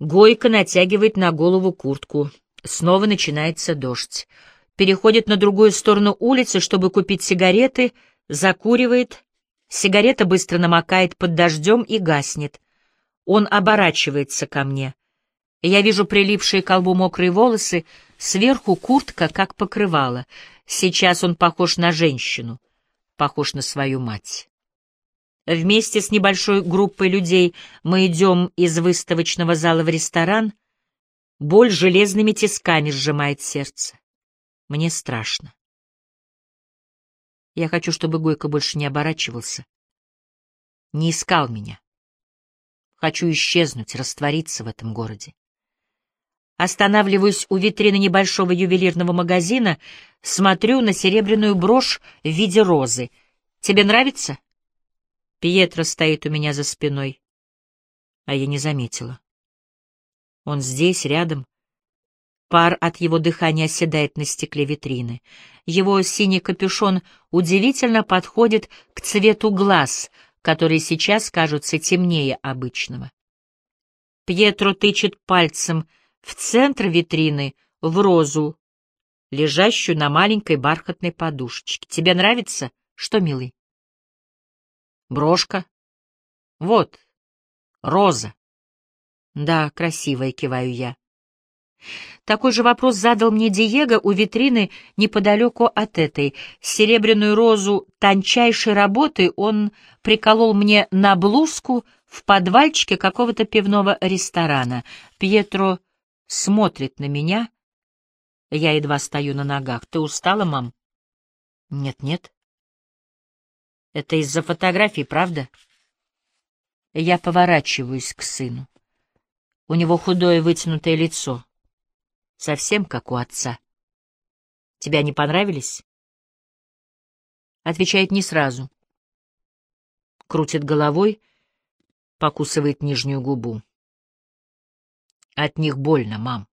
Гойка натягивает на голову куртку. Снова начинается дождь. Переходит на другую сторону улицы, чтобы купить сигареты, закуривает. Сигарета быстро намокает под дождем и гаснет. Он оборачивается ко мне. Я вижу прилипшие к колбу мокрые волосы, сверху куртка, как покрывало. Сейчас он похож на женщину, похож на свою мать. Вместе с небольшой группой людей мы идем из выставочного зала в ресторан. Боль железными тисками сжимает сердце. Мне страшно. Я хочу, чтобы Гойко больше не оборачивался, не искал меня. Хочу исчезнуть, раствориться в этом городе. Останавливаюсь у витрины небольшого ювелирного магазина, смотрю на серебряную брошь в виде розы. Тебе нравится? Пьетро стоит у меня за спиной, а я не заметила. Он здесь, рядом. Пар от его дыхания оседает на стекле витрины. Его синий капюшон удивительно подходит к цвету глаз, которые сейчас кажутся темнее обычного. Пьетро тычет пальцем в центр витрины, в розу, лежащую на маленькой бархатной подушечке. Тебе нравится? Что, милый? Брошка. Вот. Роза. Да, красивая, киваю я. Такой же вопрос задал мне Диего у витрины неподалеку от этой. Серебряную розу тончайшей работы он приколол мне на блузку в подвальчике какого-то пивного ресторана. Пьетро смотрит на меня. Я едва стою на ногах. Ты устала, мам? Нет-нет. Это из-за фотографий, правда? Я поворачиваюсь к сыну. У него худое вытянутое лицо. Совсем как у отца. Тебя не понравились? Отвечает не сразу. Крутит головой, покусывает нижнюю губу. От них больно, мам.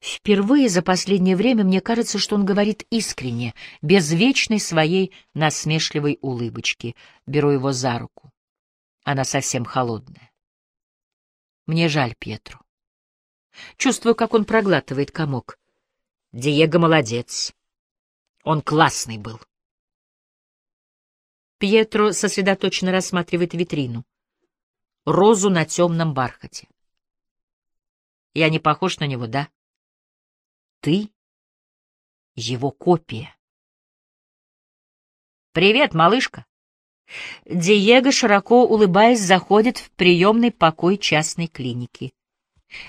Впервые за последнее время мне кажется, что он говорит искренне, без вечной своей насмешливой улыбочки. Беру его за руку. Она совсем холодная. Мне жаль Петру. Чувствую, как он проглатывает комок. Диего молодец. Он классный был. Пьетро сосредоточенно рассматривает витрину. Розу на темном бархате. Я не похож на него, да? Ты — его копия. «Привет, малышка!» Диего, широко улыбаясь, заходит в приемный покой частной клиники.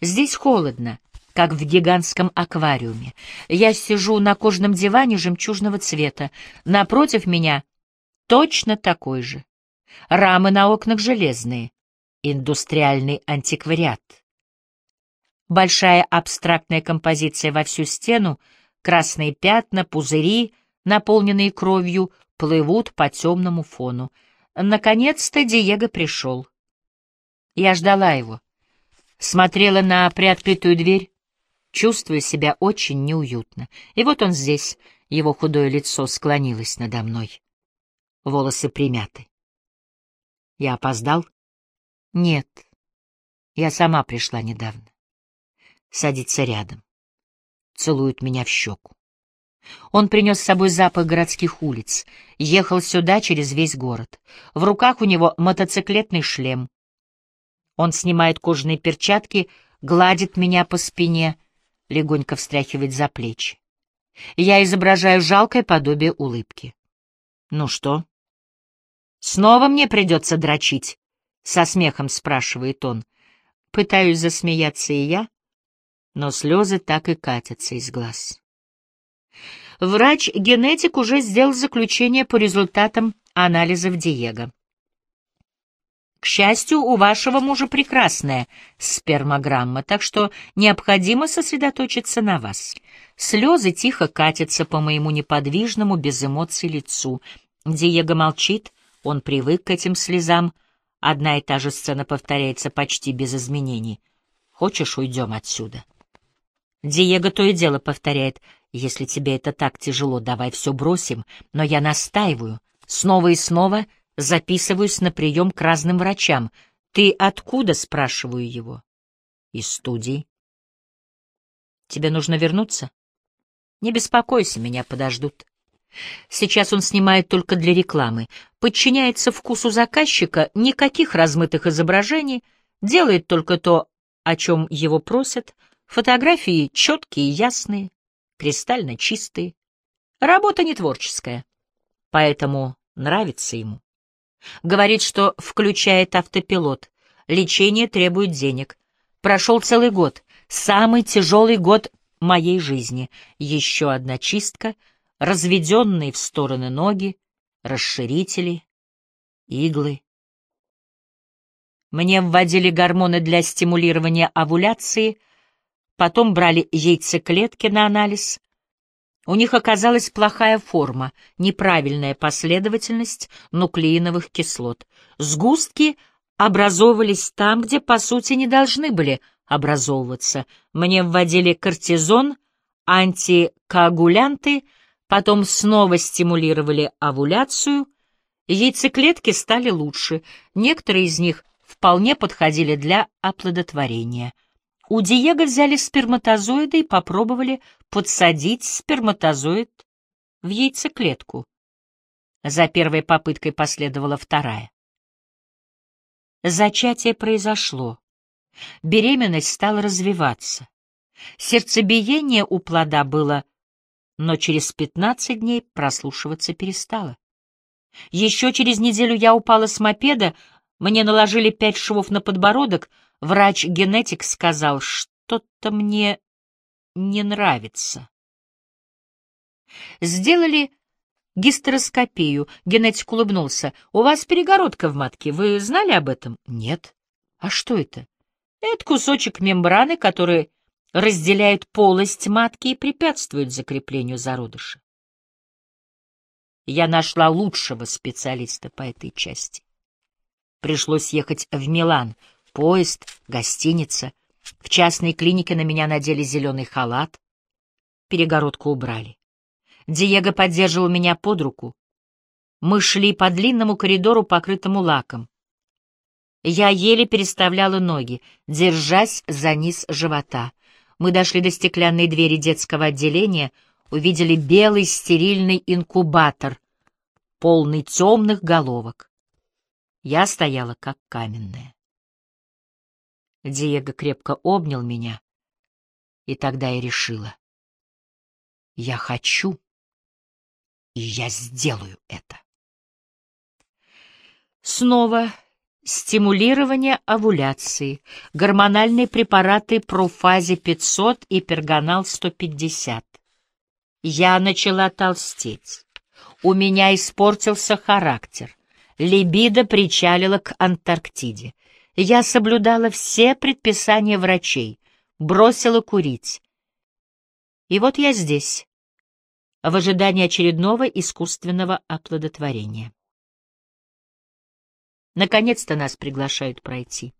Здесь холодно, как в гигантском аквариуме. Я сижу на кожаном диване жемчужного цвета. Напротив меня точно такой же. Рамы на окнах железные. Индустриальный антиквариат. Большая абстрактная композиция во всю стену, красные пятна, пузыри, наполненные кровью, плывут по темному фону. Наконец-то Диего пришел. Я ждала его. Смотрела на приоткрытую дверь, чувствуя себя очень неуютно. И вот он здесь, его худое лицо склонилось надо мной. Волосы примяты. Я опоздал? Нет, я сама пришла недавно садится рядом, целует меня в щеку. Он принес с собой запах городских улиц, ехал сюда через весь город. В руках у него мотоциклетный шлем. Он снимает кожаные перчатки, гладит меня по спине, легонько встряхивает за плечи. Я изображаю жалкое подобие улыбки. «Ну что?» «Снова мне придется дрочить?» — со смехом спрашивает он. Пытаюсь засмеяться и я, но слезы так и катятся из глаз. Врач-генетик уже сделал заключение по результатам анализов Диего. К счастью, у вашего мужа прекрасная спермограмма, так что необходимо сосредоточиться на вас. Слезы тихо катятся по моему неподвижному, без эмоций лицу. Диего молчит, он привык к этим слезам. Одна и та же сцена повторяется почти без изменений. Хочешь, уйдем отсюда? Диего то и дело повторяет, «Если тебе это так тяжело, давай все бросим», но я настаиваю, снова и снова записываюсь на прием к разным врачам. «Ты откуда?» — спрашиваю его. «Из студии». «Тебе нужно вернуться?» «Не беспокойся, меня подождут». Сейчас он снимает только для рекламы, подчиняется вкусу заказчика, никаких размытых изображений, делает только то, о чем его просят, фотографии четкие и ясные, кристально чистые. Работа не творческая, поэтому нравится ему. Говорит, что включает автопилот, лечение требует денег. Прошел целый год, самый тяжелый год моей жизни. Еще одна чистка — разведенные в стороны ноги, расширители, иглы. Мне вводили гормоны для стимулирования овуляции, потом брали яйцеклетки на анализ. У них оказалась плохая форма, неправильная последовательность нуклеиновых кислот. Сгустки образовывались там, где, по сути, не должны были образовываться. Мне вводили кортизон, антикоагулянты — Потом снова стимулировали овуляцию, яйцеклетки стали лучше, некоторые из них вполне подходили для оплодотворения. У Диего взяли сперматозоиды и попробовали подсадить сперматозоид в яйцеклетку. За первой попыткой последовала вторая. Зачатие произошло. Беременность стала развиваться. Сердцебиение у плода было но через пятнадцать дней прослушиваться перестала. Еще через неделю я упала с мопеда, мне наложили пять швов на подбородок, врач-генетик сказал, что-то мне не нравится. Сделали гистероскопию, генетик улыбнулся. «У вас перегородка в матке, вы знали об этом?» «Нет». «А что это?» «Это кусочек мембраны, который разделяет полость матки и препятствует закреплению зародыша. Я нашла лучшего специалиста по этой части. Пришлось ехать в Милан. Поезд, гостиница. В частной клинике на меня надели зеленый халат. Перегородку убрали. Диего поддерживал меня под руку. Мы шли по длинному коридору, покрытому лаком. Я еле переставляла ноги, держась за низ живота — мы дошли до стеклянной двери детского отделения, увидели белый стерильный инкубатор, полный темных головок. Я стояла как каменная. Диего крепко обнял меня, и тогда я решила. Я хочу, и я сделаю это. Снова Стимулирование овуляции, гормональные препараты профазе 500 и пергонал 150. Я начала толстеть. У меня испортился характер. Либидо причалила к Антарктиде. Я соблюдала все предписания врачей, бросила курить. И вот я здесь, в ожидании очередного искусственного оплодотворения. Наконец-то нас приглашают пройти.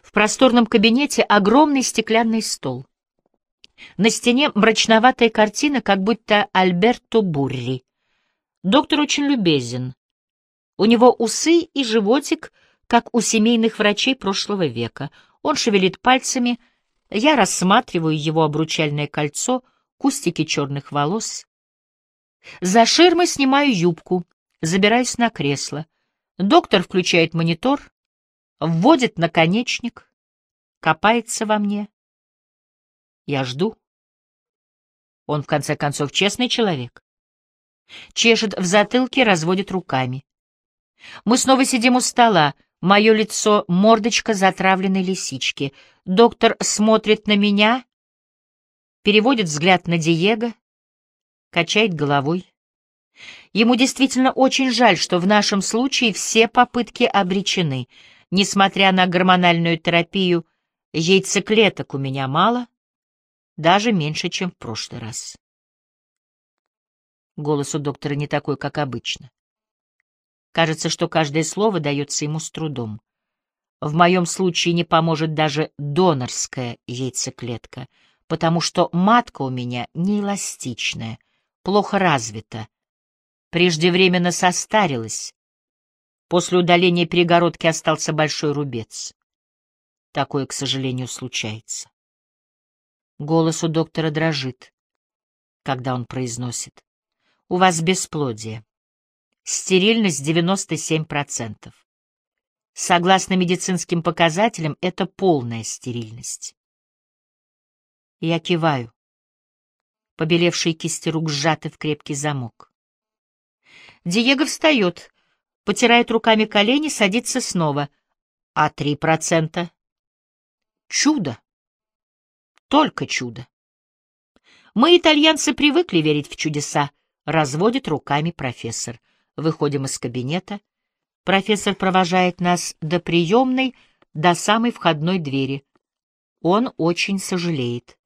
В просторном кабинете огромный стеклянный стол. На стене мрачноватая картина, как будто Альберто Бурри. Доктор очень любезен. У него усы и животик, как у семейных врачей прошлого века. Он шевелит пальцами. Я рассматриваю его обручальное кольцо, кустики черных волос. За ширмой снимаю юбку, Забираюсь на кресло. Доктор включает монитор, вводит наконечник, копается во мне. Я жду. Он, в конце концов, честный человек. Чешет в затылке, разводит руками. Мы снова сидим у стола. Мое лицо — мордочка затравленной лисички. Доктор смотрит на меня, переводит взгляд на Диего, качает головой. Ему действительно очень жаль, что в нашем случае все попытки обречены. Несмотря на гормональную терапию, яйцеклеток у меня мало, даже меньше, чем в прошлый раз. Голос у доктора не такой, как обычно. Кажется, что каждое слово дается ему с трудом. В моем случае не поможет даже донорская яйцеклетка, потому что матка у меня неэластичная, плохо развита, преждевременно состарилась. После удаления перегородки остался большой рубец. Такое, к сожалению, случается. Голос у доктора дрожит, когда он произносит. У вас бесплодие. Стерильность 97%. Согласно медицинским показателям, это полная стерильность. Я киваю. Побелевшие кисти рук сжаты в крепкий замок. Диего встает, потирает руками колени, садится снова. А три процента? Чудо. Только чудо. Мы, итальянцы, привыкли верить в чудеса, разводит руками профессор. Выходим из кабинета. Профессор провожает нас до приемной, до самой входной двери. Он очень сожалеет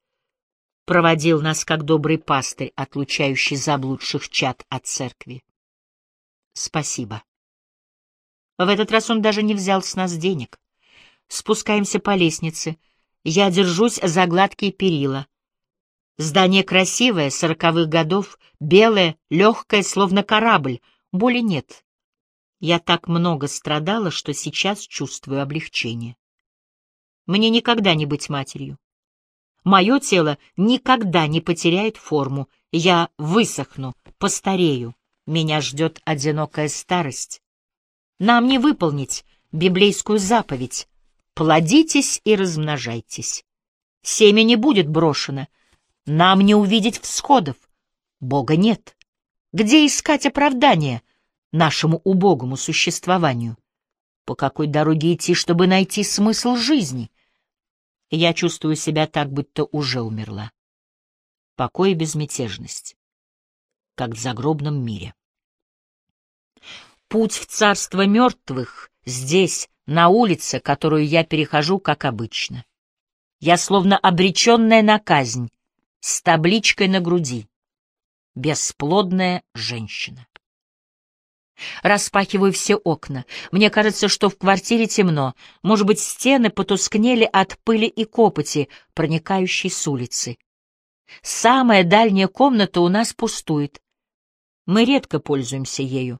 проводил нас как добрый пастырь, отлучающий заблудших чад от церкви. Спасибо. В этот раз он даже не взял с нас денег. Спускаемся по лестнице. Я держусь за гладкие перила. Здание красивое, сороковых годов, белое, легкое, словно корабль. Боли нет. Я так много страдала, что сейчас чувствую облегчение. Мне никогда не быть матерью. Мое тело никогда не потеряет форму. Я высохну, постарею. Меня ждет одинокая старость. Нам не выполнить библейскую заповедь. Плодитесь и размножайтесь. Семя не будет брошено. Нам не увидеть всходов. Бога нет. Где искать оправдание нашему убогому существованию? По какой дороге идти, чтобы найти смысл жизни? Я чувствую себя так, будто уже умерла. Покой и безмятежность, как в загробном мире. Путь в царство мертвых здесь, на улице, которую я перехожу, как обычно. Я словно обреченная на казнь, с табличкой на груди. Бесплодная женщина. Распахиваю все окна. Мне кажется, что в квартире темно. Может быть, стены потускнели от пыли и копоти, проникающей с улицы. Самая дальняя комната у нас пустует. Мы редко пользуемся ею.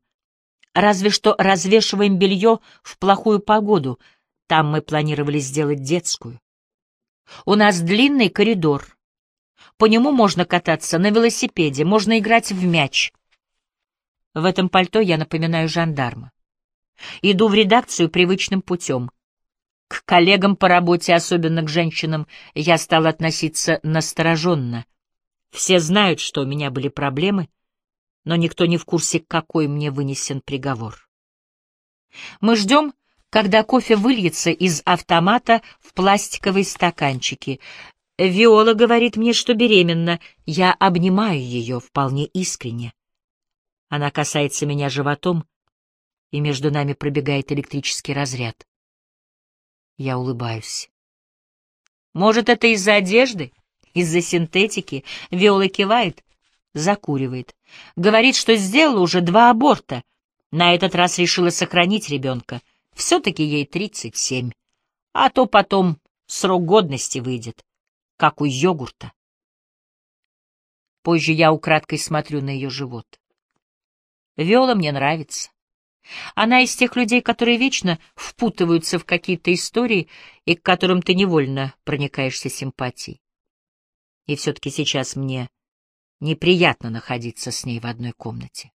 Разве что развешиваем белье в плохую погоду. Там мы планировали сделать детскую. У нас длинный коридор. По нему можно кататься на велосипеде, можно играть в мяч — в этом пальто я напоминаю жандарма. Иду в редакцию привычным путем. К коллегам по работе, особенно к женщинам, я стал относиться настороженно. Все знают, что у меня были проблемы, но никто не в курсе, какой мне вынесен приговор. Мы ждем, когда кофе выльется из автомата в пластиковые стаканчики. Виола говорит мне, что беременна. Я обнимаю ее вполне искренне. Она касается меня животом, и между нами пробегает электрический разряд. Я улыбаюсь. Может, это из-за одежды? Из-за синтетики? Виола кивает, закуривает. Говорит, что сделала уже два аборта. На этот раз решила сохранить ребенка. Все-таки ей тридцать семь. А то потом срок годности выйдет, как у йогурта. Позже я украдкой смотрю на ее живот. Виола мне нравится. Она из тех людей, которые вечно впутываются в какие-то истории и к которым ты невольно проникаешься симпатией. И все-таки сейчас мне неприятно находиться с ней в одной комнате.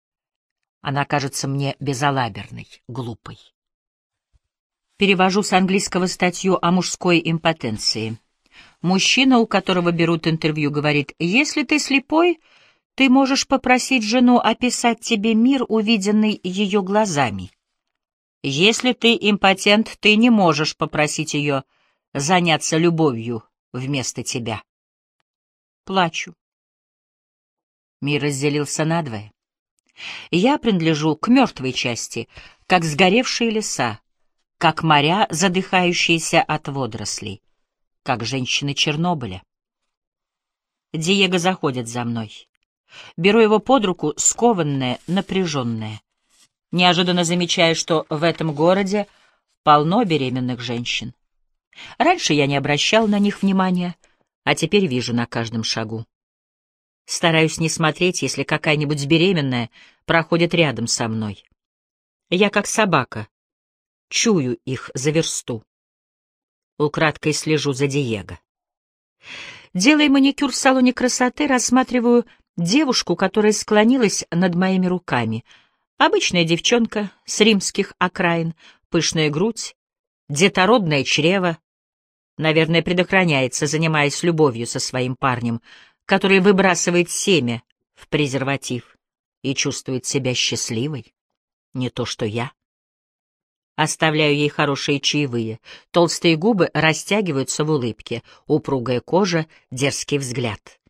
Она кажется мне безалаберной, глупой. Перевожу с английского статью о мужской импотенции. Мужчина, у которого берут интервью, говорит, «Если ты слепой, ты можешь попросить жену описать тебе мир, увиденный ее глазами. Если ты импотент, ты не можешь попросить ее заняться любовью вместо тебя. Плачу. Мир разделился надвое. Я принадлежу к мертвой части, как сгоревшие леса, как моря, задыхающиеся от водорослей, как женщины Чернобыля. Диего заходит за мной. Беру его под руку, скованное, напряженное. Неожиданно замечаю, что в этом городе полно беременных женщин. Раньше я не обращал на них внимания, а теперь вижу на каждом шагу. Стараюсь не смотреть, если какая-нибудь беременная проходит рядом со мной. Я как собака, чую их за версту. Украдкой слежу за Диего. Делая маникюр в салоне красоты, рассматриваю девушку, которая склонилась над моими руками. Обычная девчонка с римских окраин, пышная грудь, детородное чрево. Наверное, предохраняется, занимаясь любовью со своим парнем, который выбрасывает семя в презерватив и чувствует себя счастливой. Не то что я. Оставляю ей хорошие чаевые. Толстые губы растягиваются в улыбке, упругая кожа, дерзкий взгляд.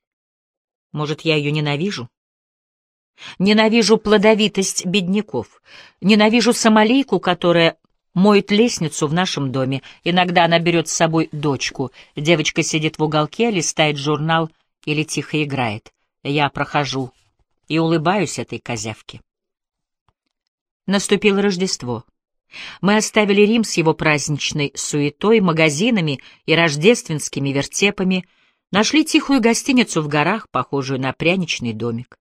Может, я ее ненавижу? Ненавижу плодовитость бедняков. Ненавижу самолейку, которая моет лестницу в нашем доме. Иногда она берет с собой дочку. Девочка сидит в уголке, листает журнал или тихо играет. Я прохожу и улыбаюсь этой козявке. Наступило Рождество. Мы оставили Рим с его праздничной суетой, магазинами и рождественскими вертепами, нашли тихую гостиницу в горах, похожую на пряничный домик.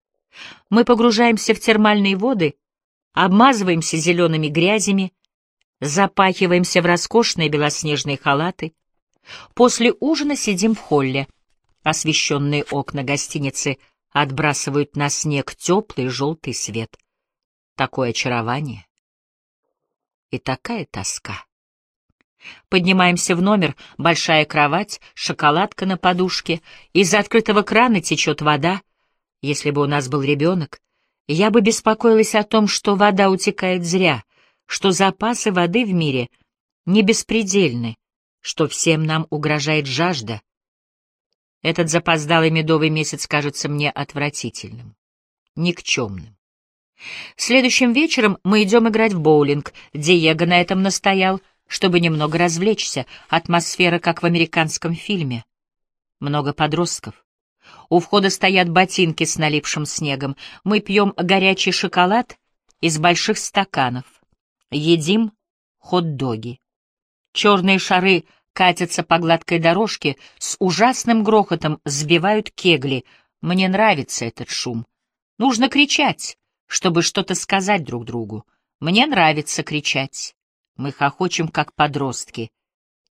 Мы погружаемся в термальные воды, обмазываемся зелеными грязями, запахиваемся в роскошные белоснежные халаты. После ужина сидим в холле. Освещенные окна гостиницы отбрасывают на снег теплый желтый свет. Такое очарование и такая тоска. Поднимаемся в номер, большая кровать, шоколадка на подушке, из открытого крана течет вода. Если бы у нас был ребенок, я бы беспокоилась о том, что вода утекает зря, что запасы воды в мире не беспредельны, что всем нам угрожает жажда. Этот запоздалый медовый месяц кажется мне отвратительным, никчемным. Следующим вечером мы идем играть в боулинг. Диего на этом настоял, чтобы немного развлечься. Атмосфера, как в американском фильме. Много подростков. У входа стоят ботинки с налипшим снегом. Мы пьем горячий шоколад из больших стаканов. Едим хот-доги. Черные шары катятся по гладкой дорожке, с ужасным грохотом сбивают кегли. Мне нравится этот шум. Нужно кричать чтобы что-то сказать друг другу. Мне нравится кричать. Мы хохочем, как подростки.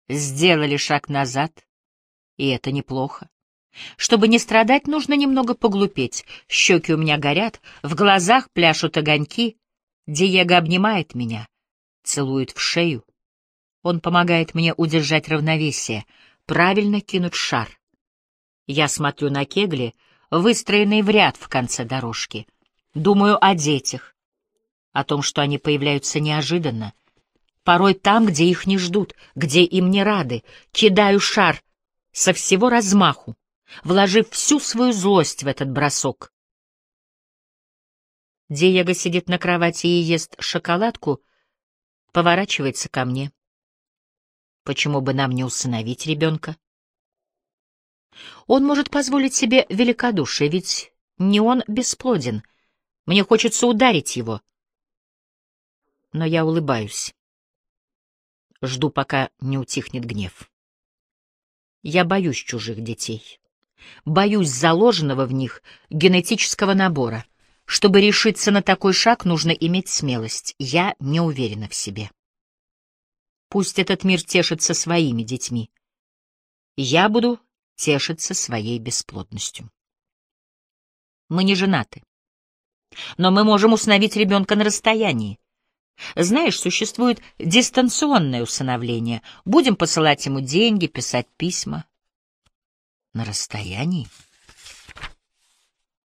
Сделали шаг назад, и это неплохо. Чтобы не страдать, нужно немного поглупеть. Щеки у меня горят, в глазах пляшут огоньки. Диего обнимает меня, целует в шею. Он помогает мне удержать равновесие, правильно кинуть шар. Я смотрю на кегли, выстроенные в ряд в конце дорожки — Думаю о детях, о том, что они появляются неожиданно, порой там, где их не ждут, где им не рады. Кидаю шар со всего размаху, вложив всю свою злость в этот бросок. Диего сидит на кровати и ест шоколадку, поворачивается ко мне. Почему бы нам не усыновить ребенка? Он может позволить себе великодушие, ведь не он бесплоден — мне хочется ударить его. Но я улыбаюсь. Жду, пока не утихнет гнев. Я боюсь чужих детей. Боюсь заложенного в них генетического набора. Чтобы решиться на такой шаг, нужно иметь смелость. Я не уверена в себе. Пусть этот мир тешится своими детьми. Я буду тешиться своей бесплодностью. Мы не женаты. Но мы можем усыновить ребенка на расстоянии. Знаешь, существует дистанционное усыновление. Будем посылать ему деньги, писать письма. На расстоянии?